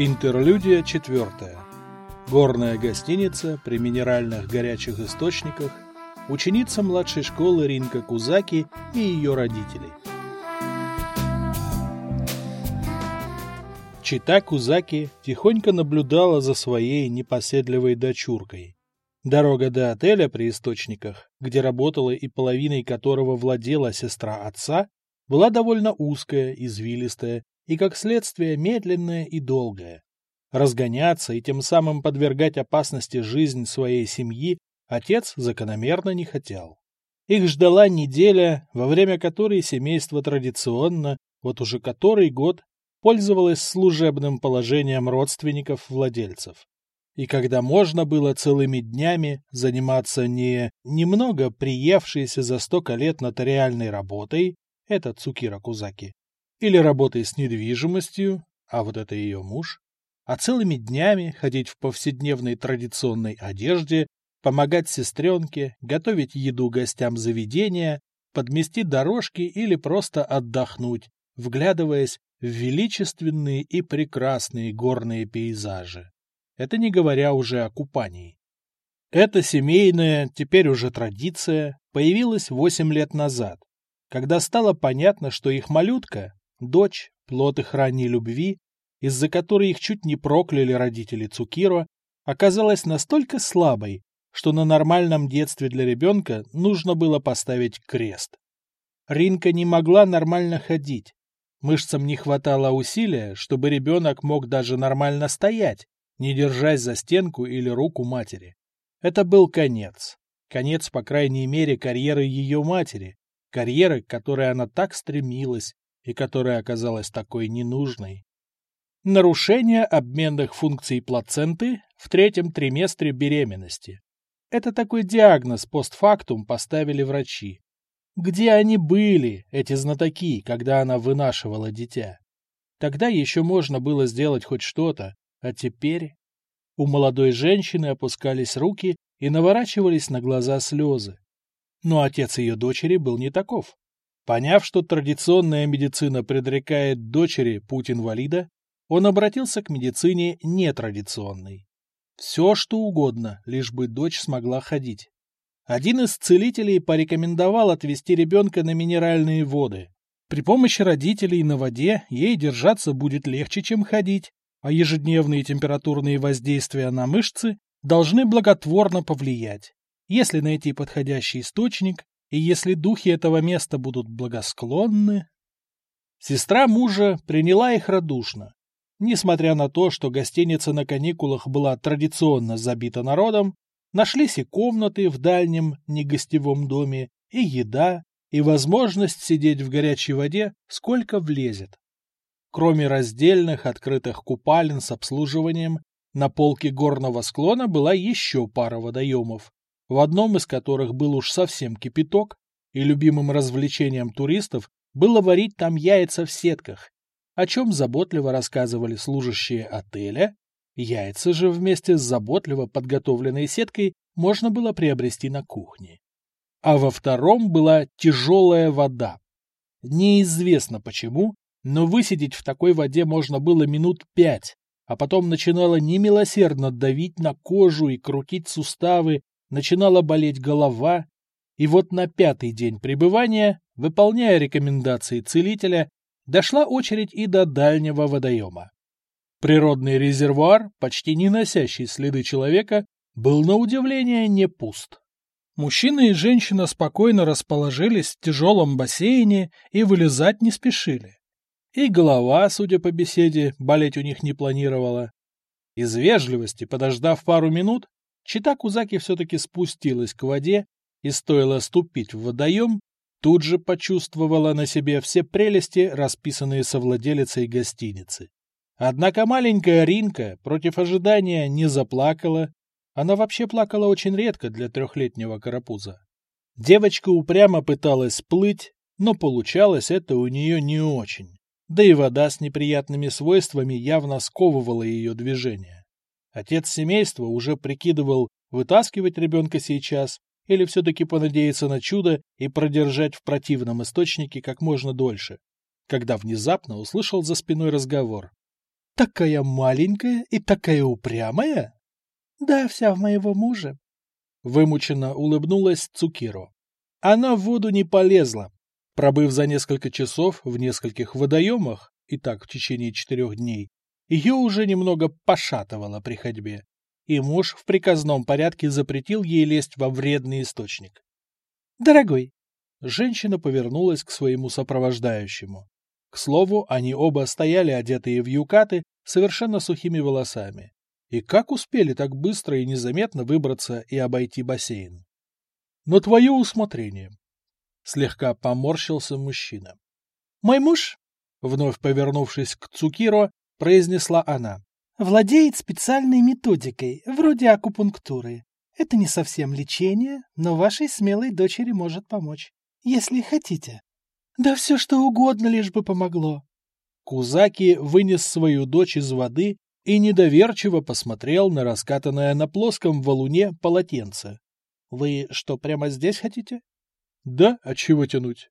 Интерлюдия четвертая. Горная гостиница при минеральных горячих источниках. Ученица младшей школы Ринка Кузаки и ее родители. Чита Кузаки тихонько наблюдала за своей непоседливой дочуркой. Дорога до отеля при источниках, где работала и половиной которого владела сестра отца, была довольно узкая, извилистая и, как следствие, медленная и долгая. Разгоняться и тем самым подвергать опасности жизнь своей семьи отец закономерно не хотел. Их ждала неделя, во время которой семейство традиционно, вот уже который год, пользовалось служебным положением родственников владельцев. И когда можно было целыми днями заниматься не немного приевшейся за столько лет нотариальной работой, это Цукира Кузаки, или работой с недвижимостью, а вот это ее муж, а целыми днями ходить в повседневной традиционной одежде, помогать сестренке, готовить еду гостям заведения, подмести дорожки или просто отдохнуть, вглядываясь в величественные и прекрасные горные пейзажи. Это не говоря уже о купании. Эта семейная, теперь уже традиция, появилась восемь лет назад, когда стало понятно, что их малютка, дочь, плод их ранней любви, из-за которой их чуть не прокляли родители Цукиро, оказалась настолько слабой, что на нормальном детстве для ребенка нужно было поставить крест. Ринка не могла нормально ходить. Мышцам не хватало усилия, чтобы ребенок мог даже нормально стоять, не держась за стенку или руку матери. Это был конец. Конец, по крайней мере, карьеры ее матери, карьеры, к которой она так стремилась и которая оказалась такой ненужной. Нарушение обменных функций плаценты в третьем триместре беременности. Это такой диагноз постфактум поставили врачи. Где они были, эти знатоки, когда она вынашивала дитя? Тогда еще можно было сделать хоть что-то, а теперь... У молодой женщины опускались руки и наворачивались на глаза слезы. Но отец ее дочери был не таков. Поняв, что традиционная медицина предрекает дочери путь инвалида, он обратился к медицине нетрадиционной. Все, что угодно, лишь бы дочь смогла ходить. Один из целителей порекомендовал отвести ребенка на минеральные воды. При помощи родителей на воде ей держаться будет легче, чем ходить, а ежедневные температурные воздействия на мышцы должны благотворно повлиять. Если найти подходящий источник, и если духи этого места будут благосклонны... Сестра мужа приняла их радушно. Несмотря на то, что гостиница на каникулах была традиционно забита народом, нашлись и комнаты в дальнем негостевом доме, и еда, и возможность сидеть в горячей воде сколько влезет. Кроме раздельных открытых купалин с обслуживанием, на полке горного склона была еще пара водоемов, в одном из которых был уж совсем кипяток, и любимым развлечением туристов было варить там яйца в сетках, о чем заботливо рассказывали служащие отеля. Яйца же вместе с заботливо подготовленной сеткой можно было приобрести на кухне. А во втором была тяжелая вода. Неизвестно почему, но высидеть в такой воде можно было минут пять, а потом начинало немилосердно давить на кожу и крутить суставы, начинала болеть голова, и вот на пятый день пребывания, выполняя рекомендации целителя, дошла очередь и до дальнего водоема. Природный резервуар, почти не носящий следы человека, был на удивление не пуст. Мужчина и женщина спокойно расположились в тяжелом бассейне и вылезать не спешили. И голова, судя по беседе, болеть у них не планировала. Из вежливости, подождав пару минут, Чита Кузаки все-таки спустилась к воде, и стоило ступить в водоем, тут же почувствовала на себе все прелести, расписанные совладелицей гостиницы. Однако маленькая Ринка против ожидания не заплакала, она вообще плакала очень редко для трехлетнего карапуза. Девочка упрямо пыталась плыть, но получалось это у нее не очень. Да и вода с неприятными свойствами явно сковывала ее движение. Отец семейства уже прикидывал, вытаскивать ребенка сейчас или все-таки понадеяться на чудо и продержать в противном источнике как можно дольше, когда внезапно услышал за спиной разговор. Такая маленькая и такая упрямая? Да, вся в моего мужа. Вымученно улыбнулась Цукиро. Она в воду не полезла. Пробыв за несколько часов в нескольких водоемах, и так в течение четырех дней, ее уже немного пошатывало при ходьбе, и муж в приказном порядке запретил ей лезть во вредный источник. «Дорогой!» Женщина повернулась к своему сопровождающему. К слову, они оба стояли, одетые в юкаты, совершенно сухими волосами. И как успели так быстро и незаметно выбраться и обойти бассейн? Но твое усмотрение. Слегка поморщился мужчина. Мой муж, вновь повернувшись к Цукиро, произнесла она. Владеет специальной методикой, вроде акупунктуры. Это не совсем лечение, но вашей смелой дочери может помочь, если хотите. Да все что угодно, лишь бы помогло. Кузаки вынес свою дочь из воды и недоверчиво посмотрел на раскатанное на плоском валуне полотенце. — Вы что, прямо здесь хотите? — Да, а чего тянуть?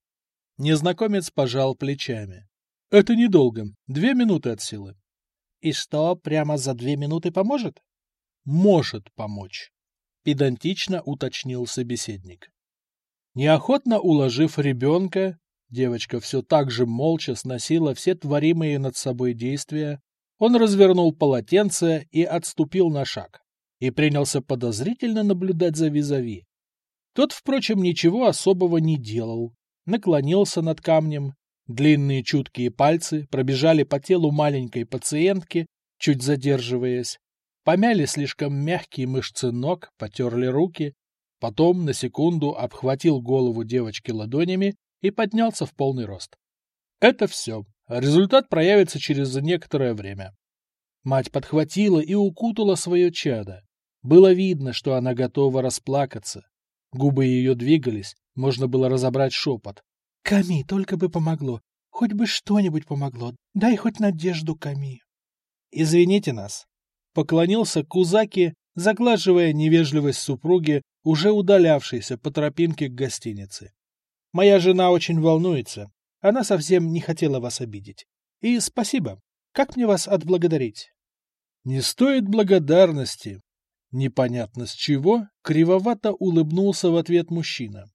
Незнакомец пожал плечами. — Это недолго, две минуты от силы. — И что, прямо за две минуты поможет? — Может помочь, — педантично уточнил собеседник. Неохотно уложив ребенка, девочка все так же молча сносила все творимые над собой действия, он развернул полотенце и отступил на шаг, и принялся подозрительно наблюдать за визави. Тот, впрочем, ничего особого не делал, наклонился над камнем, длинные чуткие пальцы пробежали по телу маленькой пациентки, чуть задерживаясь, помяли слишком мягкие мышцы ног, потерли руки, потом на секунду обхватил голову девочки ладонями и поднялся в полный рост. Это все. Результат проявится через некоторое время. Мать подхватила и укутала свое чадо. Было видно, что она готова расплакаться. Губы ее двигались, можно было разобрать шепот. — Ками, только бы помогло. Хоть бы что-нибудь помогло. Дай хоть надежду, Ками. — Извините нас. Поклонился Кузаки, заглаживая невежливость супруги, уже удалявшейся по тропинке к гостинице. Моя жена очень волнуется. Она совсем не хотела вас обидеть. И спасибо. Как мне вас отблагодарить? Не стоит благодарности. Непонятно с чего, кривовато улыбнулся в ответ мужчина.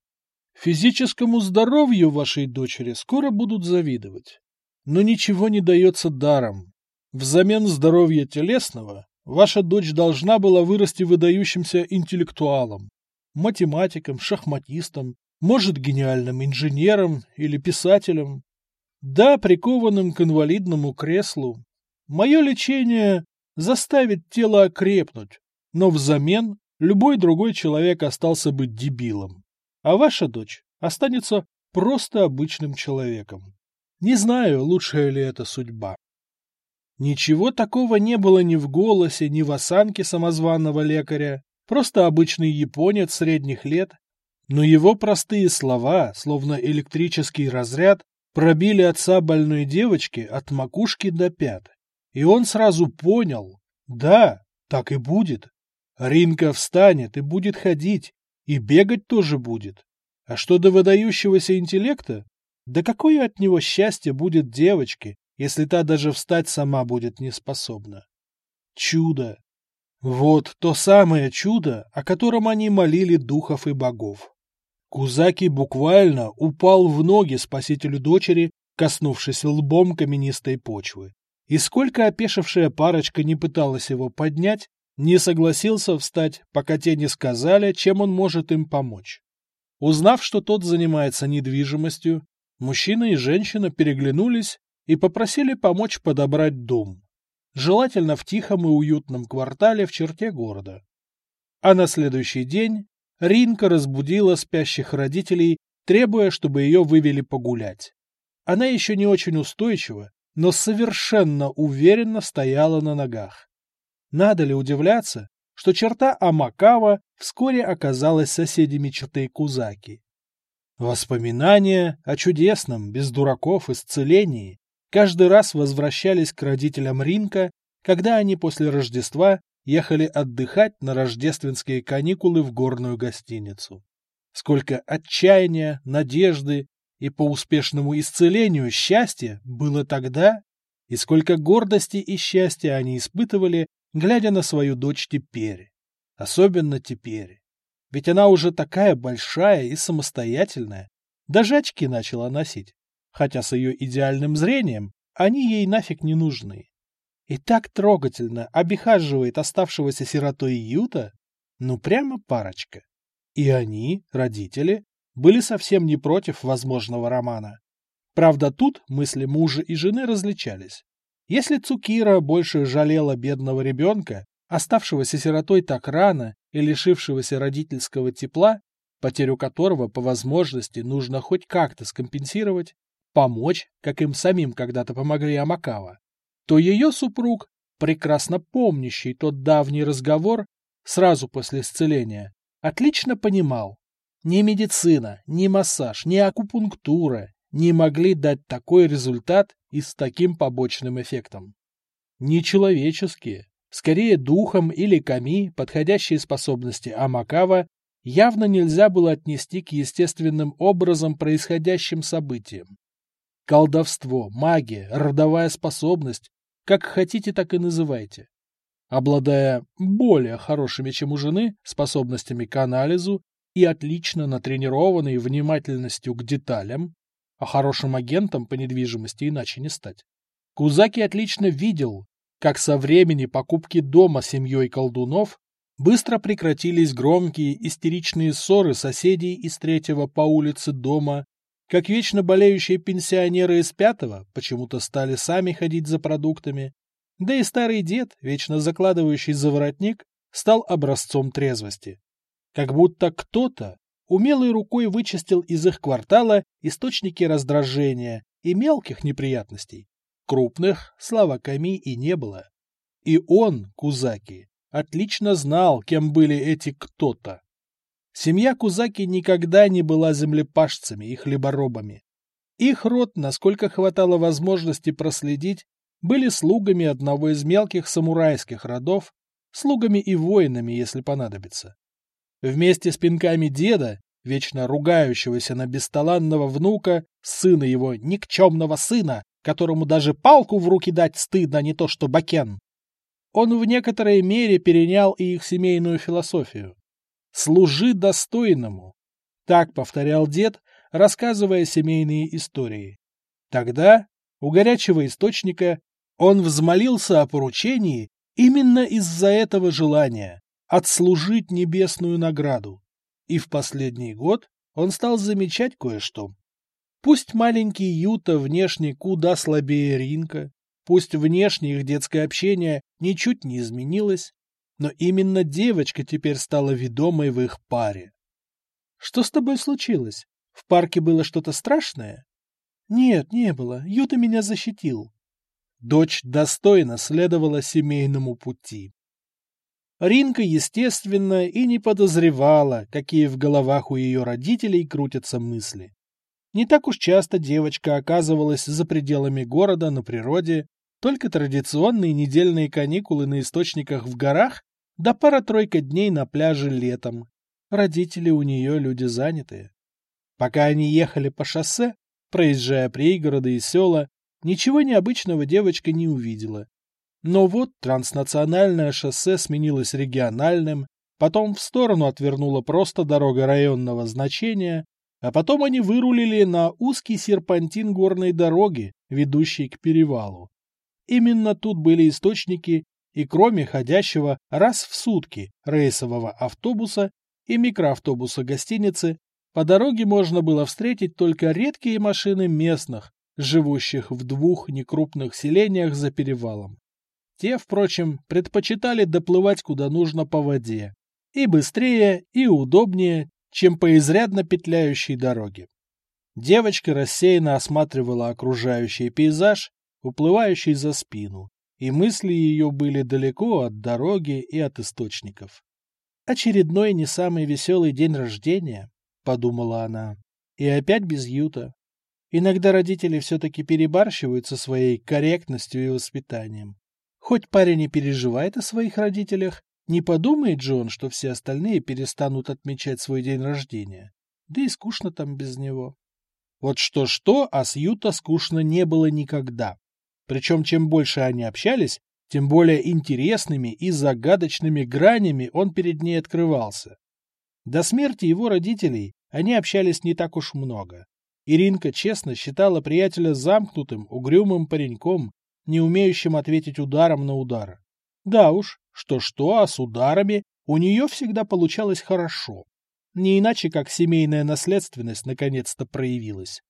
Физическому здоровью вашей дочери скоро будут завидовать. Но ничего не дается даром. Взамен здоровья телесного ваша дочь должна была вырасти выдающимся интеллектуалом, математиком, шахматистом, может, гениальным инженером или писателем. Да, прикованным к инвалидному креслу. Мое лечение заставит тело окрепнуть, но взамен любой другой человек остался бы дебилом. А ваша дочь останется просто обычным человеком. Не знаю, лучшая ли это судьба. Ничего такого не было ни в голосе, ни в осанке самозванного лекаря, просто обычный японец средних лет но его простые слова, словно электрический разряд, пробили отца больной девочки от макушки до пят. И он сразу понял, да, так и будет. Ринка встанет и будет ходить, и бегать тоже будет. А что до выдающегося интеллекта? Да какое от него счастье будет девочке, если та даже встать сама будет не способна? Чудо! Вот то самое чудо, о котором они молили духов и богов. Кузаки буквально упал в ноги спасителю дочери, коснувшись лбом каменистой почвы. И сколько опешившая парочка не пыталась его поднять, не согласился встать, пока те не сказали, чем он может им помочь. Узнав, что тот занимается недвижимостью, мужчина и женщина переглянулись и попросили помочь подобрать дом. Желательно в тихом и уютном квартале в черте города. А на следующий день Ринка разбудила спящих родителей, требуя, чтобы ее вывели погулять. Она еще не очень устойчива, но совершенно уверенно стояла на ногах. Надо ли удивляться, что черта Амакава вскоре оказалась соседями черты Кузаки? Воспоминания о чудесном, без дураков, исцелении каждый раз возвращались к родителям Ринка, когда они после Рождества ехали отдыхать на рождественские каникулы в горную гостиницу. Сколько отчаяния, надежды и по успешному исцелению счастья было тогда, И сколько гордости и счастья они испытывали, глядя на свою дочь теперь. Особенно теперь. Ведь она уже такая большая и самостоятельная. Даже очки начала носить. Хотя с ее идеальным зрением они ей нафиг не нужны. И так трогательно обихаживает оставшегося сиротой Юта, ну прямо парочка. И они, родители, были совсем не против возможного романа. Правда, тут мысли мужа и жены различались. Если Цукира больше жалела бедного ребенка, оставшегося сиротой так рано и лишившегося родительского тепла, потерю которого по возможности нужно хоть как-то скомпенсировать, помочь, как им самим когда-то помогли Амакава, то ее супруг, прекрасно помнящий тот давний разговор сразу после исцеления, отлично понимал, ни медицина, ни массаж, ни акупунктура не могли дать такой результат и с таким побочным эффектом. Нечеловеческие, скорее духом или ками, подходящие способности Амакава явно нельзя было отнести к естественным образом происходящим событиям. Колдовство, магия, родовая способность, как хотите, так и называйте. Обладая более хорошими, чем у жены, способностями к анализу и отлично натренированной внимательностью к деталям, а хорошим агентом по недвижимости иначе не стать. Кузаки отлично видел, как со времени покупки дома семьей колдунов быстро прекратились громкие истеричные ссоры соседей из третьего по улице дома, как вечно болеющие пенсионеры из пятого почему-то стали сами ходить за продуктами, да и старый дед, вечно закладывающий за воротник, стал образцом трезвости. Как будто кто-то умелой рукой вычистил из их квартала источники раздражения и мелких неприятностей. Крупных, слава Ками, и не было. И он, Кузаки, отлично знал, кем были эти кто-то. Семья Кузаки никогда не была землепашцами и хлеборобами. Их род, насколько хватало возможности проследить, были слугами одного из мелких самурайских родов, слугами и воинами, если понадобится. Вместе с пинками деда, вечно ругающегося на бесталанного внука, сына его, никчемного сына, которому даже палку в руки дать стыдно, а не то что бакен. Он в некоторой мере перенял и их семейную философию. «Служи достойному», — так повторял дед, рассказывая семейные истории. Тогда, у горячего источника, он взмолился о поручении именно из-за этого желания отслужить небесную награду. И в последний год он стал замечать кое-что. Пусть маленький Юта внешне куда слабее Ринка, пусть внешне их детское общение ничуть не изменилось, но именно девочка теперь стала ведомой в их паре. «Что с тобой случилось? В парке было что-то страшное?» «Нет, не было. Юта меня защитил». Дочь достойно следовала семейному пути. Ринка, естественно, и не подозревала, какие в головах у ее родителей крутятся мысли. Не так уж часто девочка оказывалась за пределами города на природе, только традиционные недельные каникулы на источниках в горах да пара-тройка дней на пляже летом. Родители у нее люди занятые. Пока они ехали по шоссе, проезжая пригороды и села, ничего необычного девочка не увидела. Но вот транснациональное шоссе сменилось региональным, потом в сторону отвернула просто дорога районного значения, а потом они вырулили на узкий серпантин горной дороги, ведущий к перевалу. Именно тут были источники, и кроме ходящего раз в сутки рейсового автобуса и микроавтобуса гостиницы, по дороге можно было встретить только редкие машины местных, живущих в двух некрупных селениях за перевалом. Те, впрочем, предпочитали доплывать куда нужно по воде. И быстрее, и удобнее, чем по изрядно петляющей дороге. Девочка рассеянно осматривала окружающий пейзаж, уплывающий за спину, и мысли ее были далеко от дороги и от источников. «Очередной не самый веселый день рождения», — подумала она, — «и опять без Юта. Иногда родители все-таки перебарщивают со своей корректностью и воспитанием. Хоть парень и переживает о своих родителях, не подумает же он, что все остальные перестанут отмечать свой день рождения. Да и скучно там без него. Вот что-что, а с Юта скучно не было никогда. Причем чем больше они общались, тем более интересными и загадочными гранями он перед ней открывался. До смерти его родителей они общались не так уж много. Иринка честно считала приятеля замкнутым, угрюмым пареньком, не умеющим ответить ударом на удар. Да уж, что-что, а с ударами у нее всегда получалось хорошо. Не иначе, как семейная наследственность наконец-то проявилась.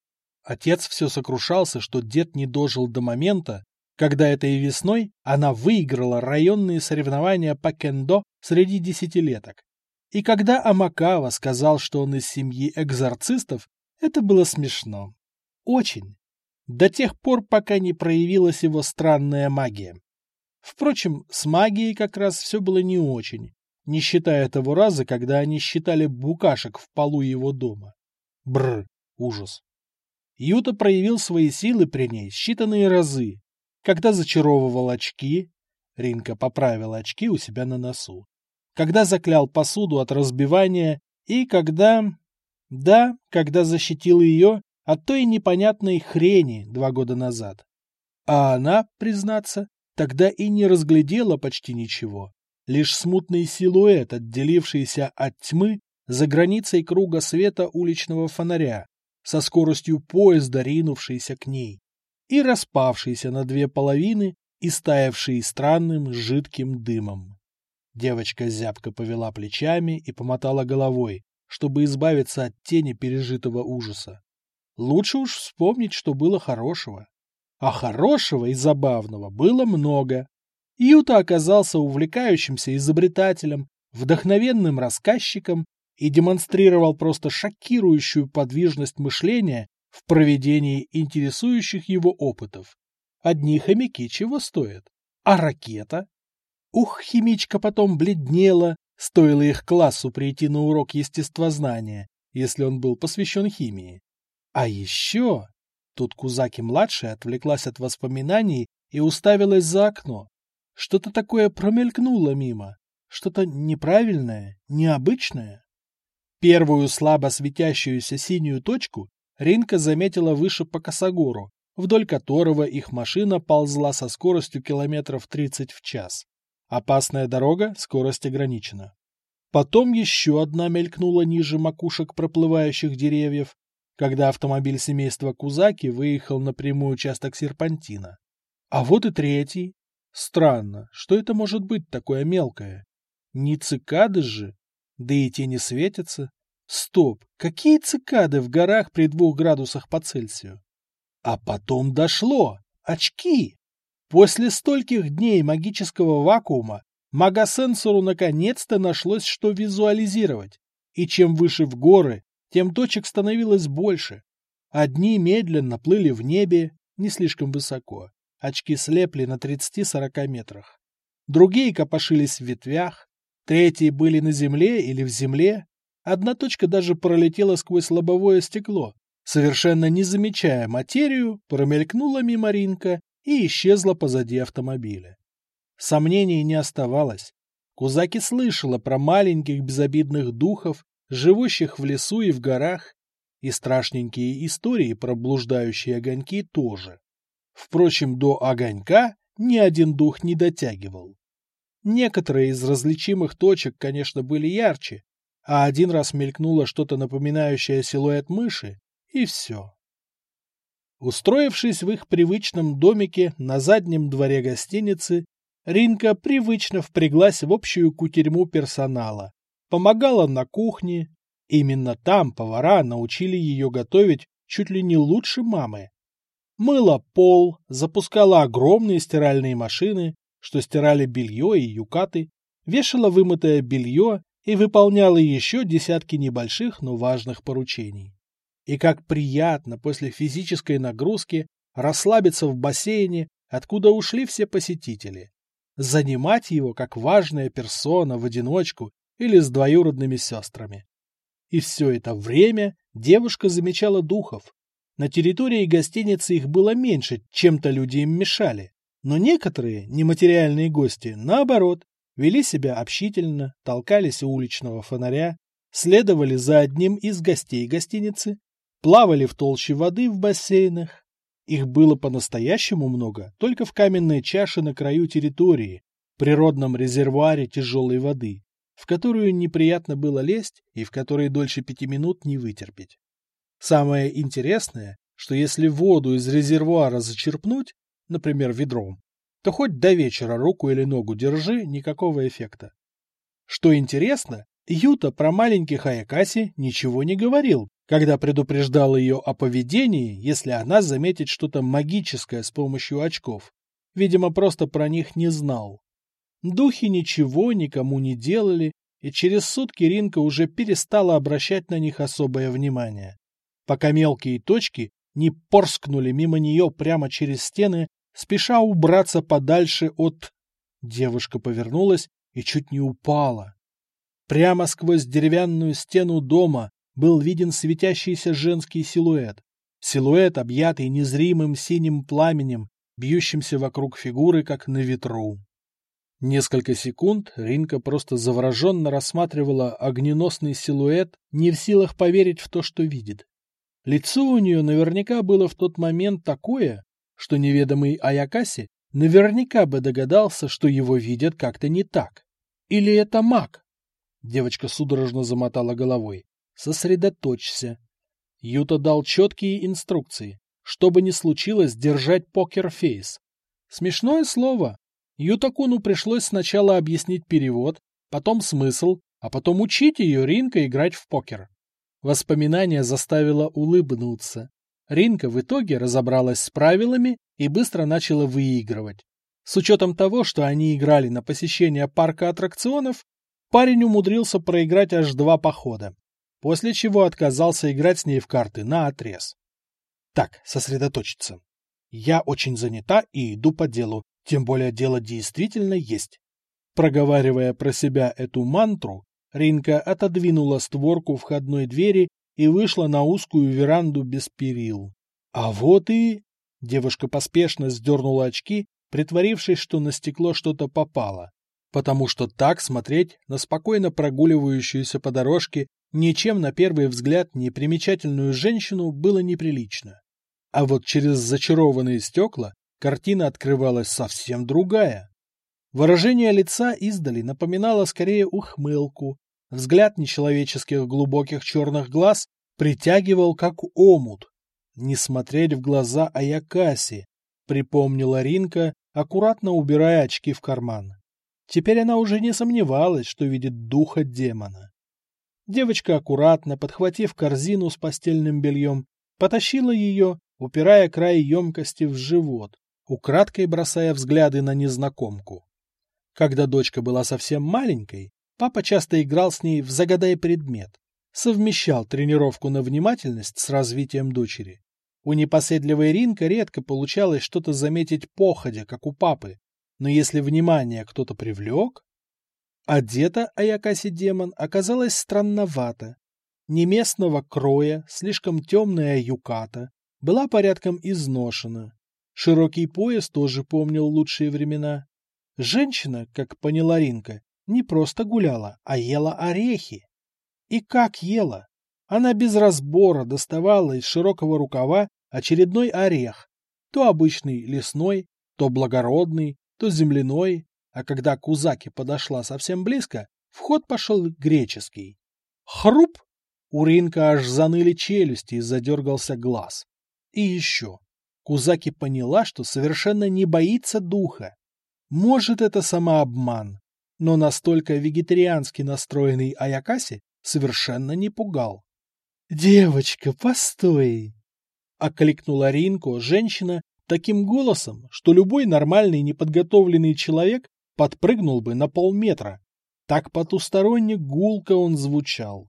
Отец все сокрушался, что дед не дожил до момента, когда этой весной она выиграла районные соревнования по кендо среди десятилеток. И когда Амакава сказал, что он из семьи экзорцистов, это было смешно. Очень. До тех пор, пока не проявилась его странная магия. Впрочем, с магией как раз все было не очень, не считая того раза, когда они считали букашек в полу его дома. Бр, ужас. Юта проявил свои силы при ней считанные разы, когда зачаровывал очки, Ринка поправила очки у себя на носу, когда заклял посуду от разбивания и когда... Да, когда защитил ее от той непонятной хрени два года назад. А она, признаться, тогда и не разглядела почти ничего. Лишь смутный силуэт, отделившийся от тьмы за границей круга света уличного фонаря, со скоростью поезда ринувшийся к ней, и распавшийся на две половины и стаявший странным жидким дымом. Девочка зябко повела плечами и помотала головой, чтобы избавиться от тени пережитого ужаса. Лучше уж вспомнить, что было хорошего. А хорошего и забавного было много. Юта оказался увлекающимся изобретателем, вдохновенным рассказчиком и демонстрировал просто шокирующую подвижность мышления в проведении интересующих его опытов. Одни хомяки чего стоят? А ракета? Ух, химичка потом бледнела, стоило их классу прийти на урок естествознания, если он был посвящен химии. А еще... Тут Кузаки-младшая отвлеклась от воспоминаний и уставилась за окно. Что-то такое промелькнуло мимо. Что-то неправильное, необычное. Первую слабо светящуюся синюю точку Ринка заметила выше по косогору, вдоль которого их машина ползла со скоростью километров 30 в час. Опасная дорога, скорость ограничена. Потом еще одна мелькнула ниже макушек проплывающих деревьев, когда автомобиль семейства Кузаки выехал на прямой участок серпантина. А вот и третий. Странно, что это может быть такое мелкое? Не цикады же? Да и те не светятся. Стоп, какие цикады в горах при двух градусах по Цельсию? А потом дошло. Очки! После стольких дней магического вакуума магосенсору наконец-то нашлось, что визуализировать. И чем выше в горы, тем точек становилось больше. Одни медленно плыли в небе, не слишком высоко. Очки слепли на 30-40 метрах. Другие копошились в ветвях. Третьи были на земле или в земле. Одна точка даже пролетела сквозь лобовое стекло. Совершенно не замечая материю, промелькнула мимо Ринка и исчезла позади автомобиля. Сомнений не оставалось. Кузаки слышала про маленьких безобидных духов, живущих в лесу и в горах, и страшненькие истории про блуждающие огоньки тоже. Впрочем, до огонька ни один дух не дотягивал. Некоторые из различимых точек, конечно, были ярче, а один раз мелькнуло что-то напоминающее силуэт мыши, и все. Устроившись в их привычном домике на заднем дворе гостиницы, Ринка привычно впряглась в общую кутерьму персонала, помогала на кухне. Именно там повара научили ее готовить чуть ли не лучше мамы. Мыла пол, запускала огромные стиральные машины, что стирали белье и юкаты, вешала вымытое белье и выполняла еще десятки небольших, но важных поручений. И как приятно после физической нагрузки расслабиться в бассейне, откуда ушли все посетители. Занимать его как важная персона в одиночку или с двоюродными сестрами. И все это время девушка замечала духов. На территории гостиницы их было меньше, чем-то люди им мешали. Но некоторые нематериальные гости, наоборот, вели себя общительно, толкались у уличного фонаря, следовали за одним из гостей гостиницы, плавали в толще воды в бассейнах. Их было по-настоящему много только в каменной чаше на краю территории, природном резервуаре тяжелой воды, в которую неприятно было лезть и в которой дольше пяти минут не вытерпеть. Самое интересное, что если воду из резервуара зачерпнуть, например, ведром, то хоть до вечера руку или ногу держи, никакого эффекта. Что интересно, Юта про маленьких Аякаси ничего не говорил, когда предупреждал ее о поведении, если она заметит что-то магическое с помощью очков. Видимо, просто про них не знал. Духи ничего никому не делали, и через сутки Ринка уже перестала обращать на них особое внимание. Пока мелкие точки не порскнули мимо нее прямо через стены, спеша убраться подальше от... Девушка повернулась и чуть не упала. Прямо сквозь деревянную стену дома был виден светящийся женский силуэт. Силуэт, объятый незримым синим пламенем, бьющимся вокруг фигуры, как на ветру. Несколько секунд Ринка просто завороженно рассматривала огненосный силуэт, не в силах поверить в то, что видит. Лицо у нее наверняка было в тот момент такое, что неведомый Аякаси наверняка бы догадался, что его видят как-то не так. Или это маг? Девочка судорожно замотала головой. Сосредоточься. Юта дал четкие инструкции. Что бы ни случилось, держать покер-фейс. Смешное слово. Ютакуну пришлось сначала объяснить перевод, потом смысл, а потом учить ее Ринка играть в покер. Воспоминание заставило улыбнуться. Ринка в итоге разобралась с правилами и быстро начала выигрывать. С учетом того, что они играли на посещение парка аттракционов, парень умудрился проиграть аж два похода, после чего отказался играть с ней в карты на отрез. Так, сосредоточиться. Я очень занята и иду по делу, тем более дело действительно есть. Проговаривая про себя эту мантру, Ринка отодвинула створку входной двери и вышла на узкую веранду без перил. А вот и... Девушка поспешно сдернула очки, притворившись, что на стекло что-то попало, потому что так смотреть на спокойно прогуливающуюся по дорожке ничем на первый взгляд непримечательную женщину было неприлично. А вот через зачарованные стекла картина открывалась совсем другая. Выражение лица издали напоминало скорее ухмылку. Взгляд нечеловеческих глубоких черных глаз притягивал, как омут. Не смотреть в глаза Аякаси, припомнила Ринка, аккуратно убирая очки в карман. Теперь она уже не сомневалась, что видит духа демона. Девочка, аккуратно подхватив корзину с постельным бельем, потащила ее, упирая край емкости в живот украдкой бросая взгляды на незнакомку. Когда дочка была совсем маленькой, папа часто играл с ней в «Загадай предмет», совмещал тренировку на внимательность с развитием дочери. У непоседливой Ринка редко получалось что-то заметить походя, как у папы, но если внимание кто-то привлек... Одета Аякаси демон оказалась странновато. Не местного кроя, слишком темная юката, была порядком изношена. Широкий пояс тоже помнил лучшие времена. Женщина, как поняла Ринка, не просто гуляла, а ела орехи. И как ела? Она без разбора доставала из широкого рукава очередной орех, то обычный лесной, то благородный, то земляной, а когда Кузаки подошла совсем близко, в ход пошел греческий. Хруп! У Ринка аж заныли челюсти и задергался глаз. И еще. Кузаки поняла, что совершенно не боится духа. Может, это самообман, но настолько вегетариански настроенный Аякаси совершенно не пугал. «Девочка, постой!» — окликнула Ринко женщина таким голосом, что любой нормальный неподготовленный человек подпрыгнул бы на полметра. Так потусторонне гулко он звучал.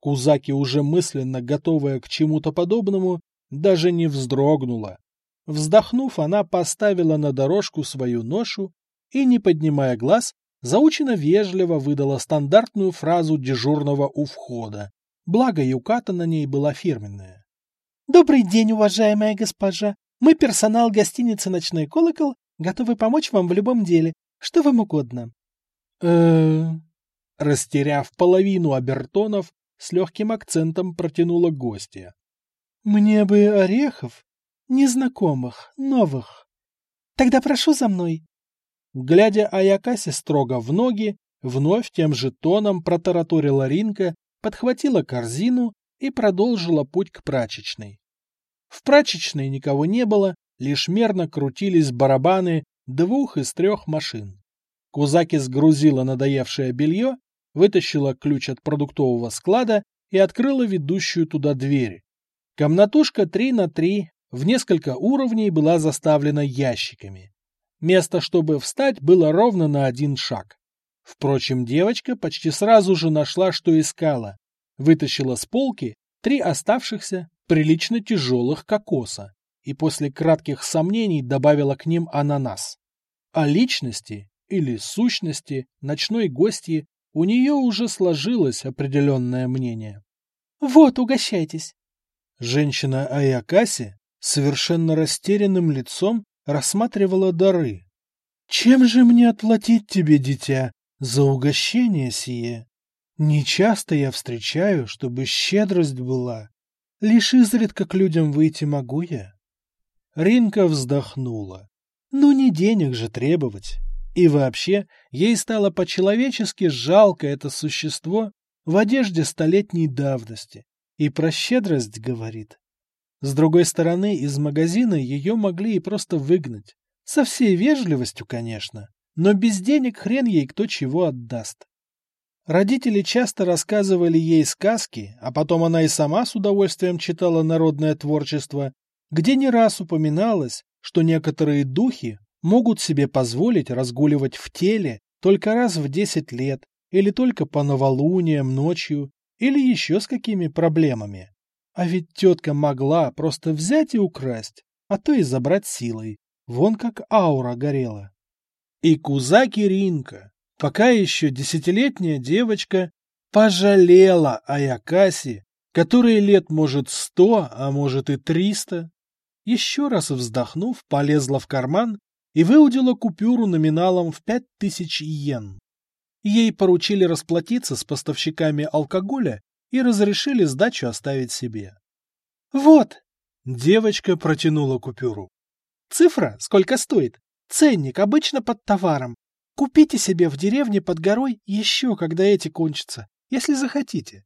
Кузаки, уже мысленно готовая к чему-то подобному, даже не вздрогнула. Вздохнув, она поставила на дорожку свою ношу и, не поднимая глаз, заучено вежливо выдала стандартную фразу дежурного у входа. Благо, юката на ней была фирменная. «Добрый день, уважаемая госпожа. Мы персонал гостиницы «Ночной колокол», готовы помочь вам в любом деле, что вам угодно». э Растеряв половину обертонов, с легким акцентом протянула гостья. «Мне бы орехов», Незнакомых, новых. Тогда прошу за мной. Глядя Аякасе строго в ноги, вновь тем же тоном протараторила Ринка, подхватила корзину и продолжила путь к прачечной. В прачечной никого не было, лишь мерно крутились барабаны двух из трех машин. Кузаки сгрузила надоевшее белье, вытащила ключ от продуктового склада и открыла ведущую туда дверь. Комнатушка 3 на 3 в несколько уровней была заставлена ящиками. Место, чтобы встать, было ровно на один шаг. Впрочем, девочка почти сразу же нашла, что искала. Вытащила с полки три оставшихся, прилично тяжелых кокоса и после кратких сомнений добавила к ним ананас. О личности или сущности ночной гости у нее уже сложилось определенное мнение. «Вот, угощайтесь!» Женщина Аякаси совершенно растерянным лицом рассматривала дары. «Чем же мне отплатить тебе, дитя, за угощение сие? Нечасто я встречаю, чтобы щедрость была. Лишь изредка к людям выйти могу я». Ринка вздохнула. «Ну не денег же требовать». И вообще, ей стало по-человечески жалко это существо в одежде столетней давности. И про щедрость говорит. С другой стороны, из магазина ее могли и просто выгнать. Со всей вежливостью, конечно. Но без денег хрен ей кто чего отдаст. Родители часто рассказывали ей сказки, а потом она и сама с удовольствием читала народное творчество, где не раз упоминалось, что некоторые духи могут себе позволить разгуливать в теле только раз в 10 лет или только по новолуниям ночью или еще с какими проблемами. А ведь тетка могла просто взять и украсть, а то и забрать силой. Вон как аура горела. И Кузаки Ринка, пока еще десятилетняя девочка, пожалела Аякаси, которой лет может сто, а может и триста. Еще раз вздохнув, полезла в карман и выудила купюру номиналом в пять тысяч йен. Ей поручили расплатиться с поставщиками алкоголя и разрешили сдачу оставить себе. «Вот!» — девочка протянула купюру. «Цифра сколько стоит? Ценник обычно под товаром. Купите себе в деревне под горой еще, когда эти кончатся, если захотите».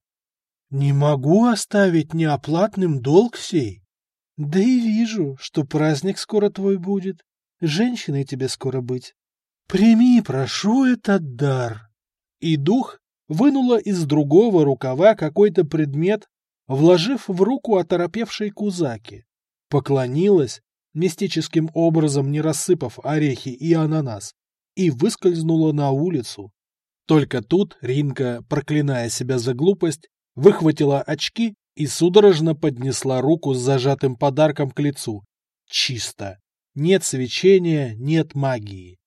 «Не могу оставить неоплатным долг сей. Да и вижу, что праздник скоро твой будет женщиной тебе скоро быть. Прими, прошу, этот дар. И дух вынула из другого рукава какой-то предмет, вложив в руку оторопевшей кузаки. Поклонилась, мистическим образом не рассыпав орехи и ананас, и выскользнула на улицу. Только тут Ринка, проклиная себя за глупость, выхватила очки и судорожно поднесла руку с зажатым подарком к лицу. Чисто. Нет свечения, нет магии.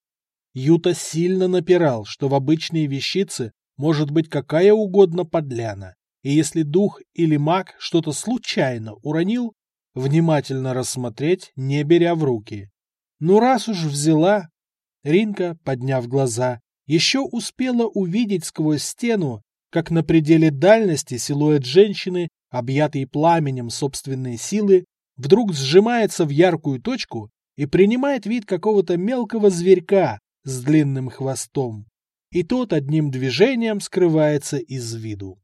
Юта сильно напирал, что в обычные вещицы может быть какая угодно подляна, и если дух или маг что-то случайно уронил, внимательно рассмотреть, не беря в руки. Ну раз уж взяла... Ринка, подняв глаза, еще успела увидеть сквозь стену, как на пределе дальности силуэт женщины, объятый пламенем собственной силы, вдруг сжимается в яркую точку и принимает вид какого-то мелкого зверька с длинным хвостом, и тот одним движением скрывается из виду.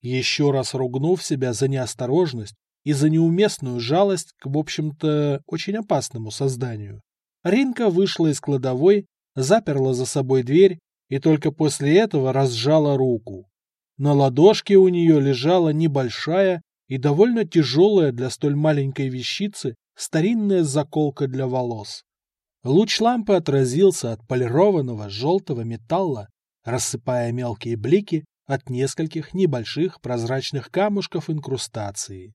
Еще раз ругнув себя за неосторожность и за неуместную жалость к, в общем-то, очень опасному созданию, Ринка вышла из кладовой, заперла за собой дверь и только после этого разжала руку. На ладошке у нее лежала небольшая и довольно тяжелая для столь маленькой вещицы старинная заколка для волос. Луч лампы отразился от полированного желтого металла, рассыпая мелкие блики от нескольких небольших прозрачных камушков инкрустации.